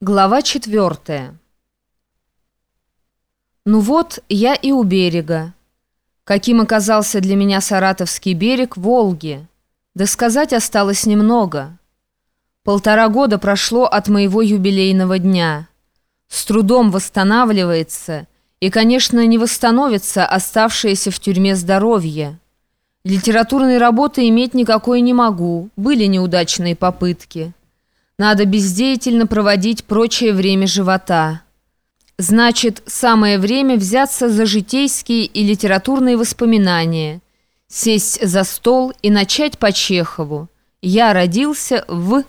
Глава четвертая. Ну вот, я и у берега. Каким оказался для меня Саратовский берег Волги. Да сказать осталось немного. Полтора года прошло от моего юбилейного дня. С трудом восстанавливается и, конечно, не восстановится оставшееся в тюрьме здоровье. Литературной работы иметь никакой не могу, были неудачные попытки. Надо бездеятельно проводить прочее время живота. Значит, самое время взяться за житейские и литературные воспоминания, сесть за стол и начать по Чехову. Я родился в...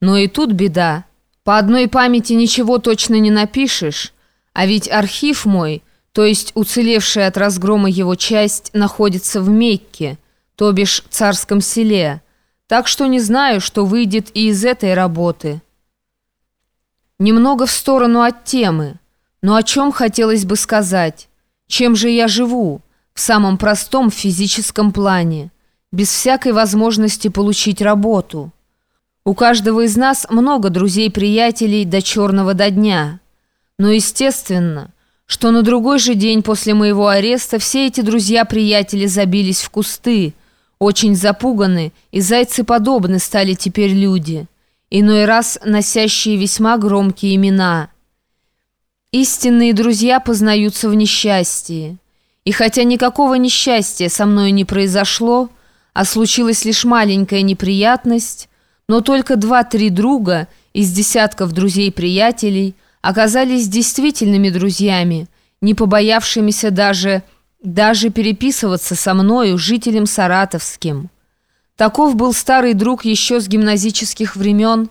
Но и тут беда. По одной памяти ничего точно не напишешь, а ведь архив мой, то есть уцелевшая от разгрома его часть, находится в Мекке, то бишь царском селе, так что не знаю, что выйдет и из этой работы. Немного в сторону от темы, но о чем хотелось бы сказать? Чем же я живу? В самом простом физическом плане, без всякой возможности получить работу. У каждого из нас много друзей-приятелей до черного до дня. Но естественно, что на другой же день после моего ареста все эти друзья-приятели забились в кусты, очень запуганы и зайцеподобны стали теперь люди, иной раз носящие весьма громкие имена. Истинные друзья познаются в несчастье. И хотя никакого несчастья со мной не произошло, а случилась лишь маленькая неприятность, но только два-три друга из десятков друзей-приятелей оказались действительными друзьями, не побоявшимися даже даже переписываться со мною, жителем Саратовским. Таков был старый друг еще с гимназических времен,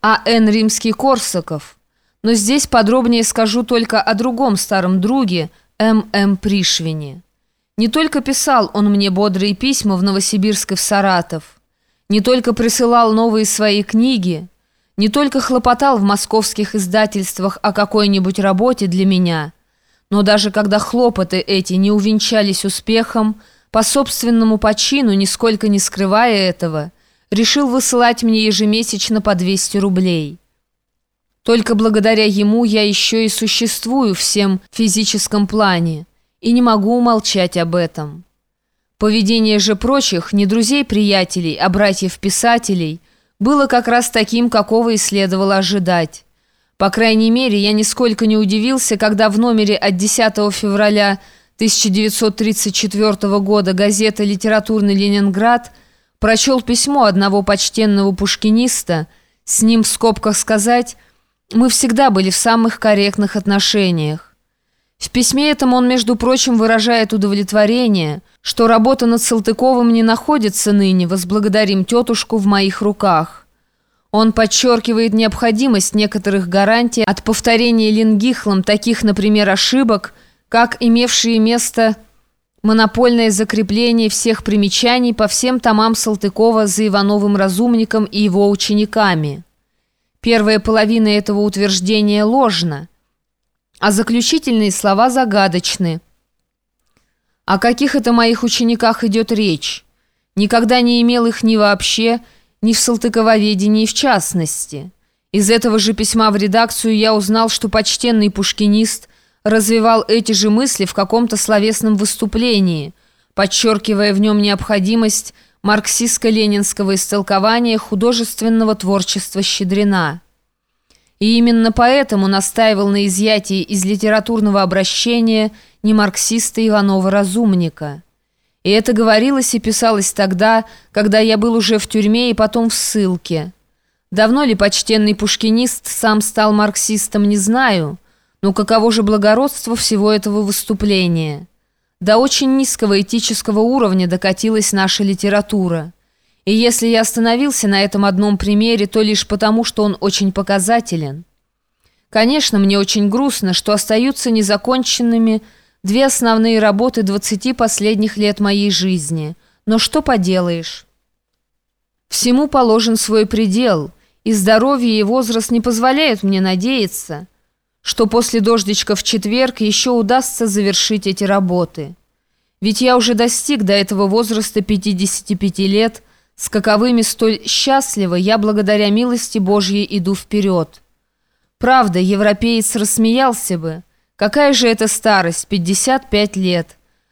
А.Н. Римский-Корсаков. Но здесь подробнее скажу только о другом старом друге, М.М. Пришвине. Не только писал он мне бодрые письма в Новосибирск и в Саратов, не только присылал новые свои книги, не только хлопотал в московских издательствах о какой-нибудь работе для меня – но даже когда хлопоты эти не увенчались успехом, по собственному почину, нисколько не скрывая этого, решил высылать мне ежемесячно по 200 рублей. Только благодаря ему я еще и существую всем физическом плане и не могу умолчать об этом. Поведение же прочих, не друзей-приятелей, а братьев-писателей, было как раз таким, какого и следовало ожидать. По крайней мере, я нисколько не удивился, когда в номере от 10 февраля 1934 года газета «Литературный Ленинград» прочел письмо одного почтенного пушкиниста, с ним в скобках сказать «Мы всегда были в самых корректных отношениях». В письме этом он, между прочим, выражает удовлетворение, что работа над Салтыковым не находится ныне, возблагодарим тетушку, в моих руках. Он подчеркивает необходимость некоторых гарантий от повторения Лингихлом таких, например, ошибок, как имевшие место монопольное закрепление всех примечаний по всем томам Салтыкова за Ивановым Разумником и его учениками. Первая половина этого утверждения ложна, а заключительные слова загадочны. О каких это моих учениках идет речь? Никогда не имел их ни вообще, ни в салтыкововедении в частности. Из этого же письма в редакцию я узнал, что почтенный пушкинист развивал эти же мысли в каком-то словесном выступлении, подчеркивая в нем необходимость марксистско-ленинского истолкования художественного творчества Щедрина. И именно поэтому настаивал на изъятии из литературного обращения не марксиста Иванова-Разумника. И это говорилось и писалось тогда, когда я был уже в тюрьме и потом в ссылке. Давно ли почтенный пушкинист сам стал марксистом, не знаю, но каково же благородство всего этого выступления. До очень низкого этического уровня докатилась наша литература. И если я остановился на этом одном примере, то лишь потому, что он очень показателен. Конечно, мне очень грустно, что остаются незаконченными Две основные работы 20 последних лет моей жизни. Но что поделаешь? Всему положен свой предел, и здоровье и возраст не позволяют мне надеяться, что после дождичка в четверг еще удастся завершить эти работы. Ведь я уже достиг до этого возраста 55 лет, с каковыми столь счастливо я благодаря милости Божьей иду вперед. Правда, европеец рассмеялся бы. Какая же это старость, 55 лет.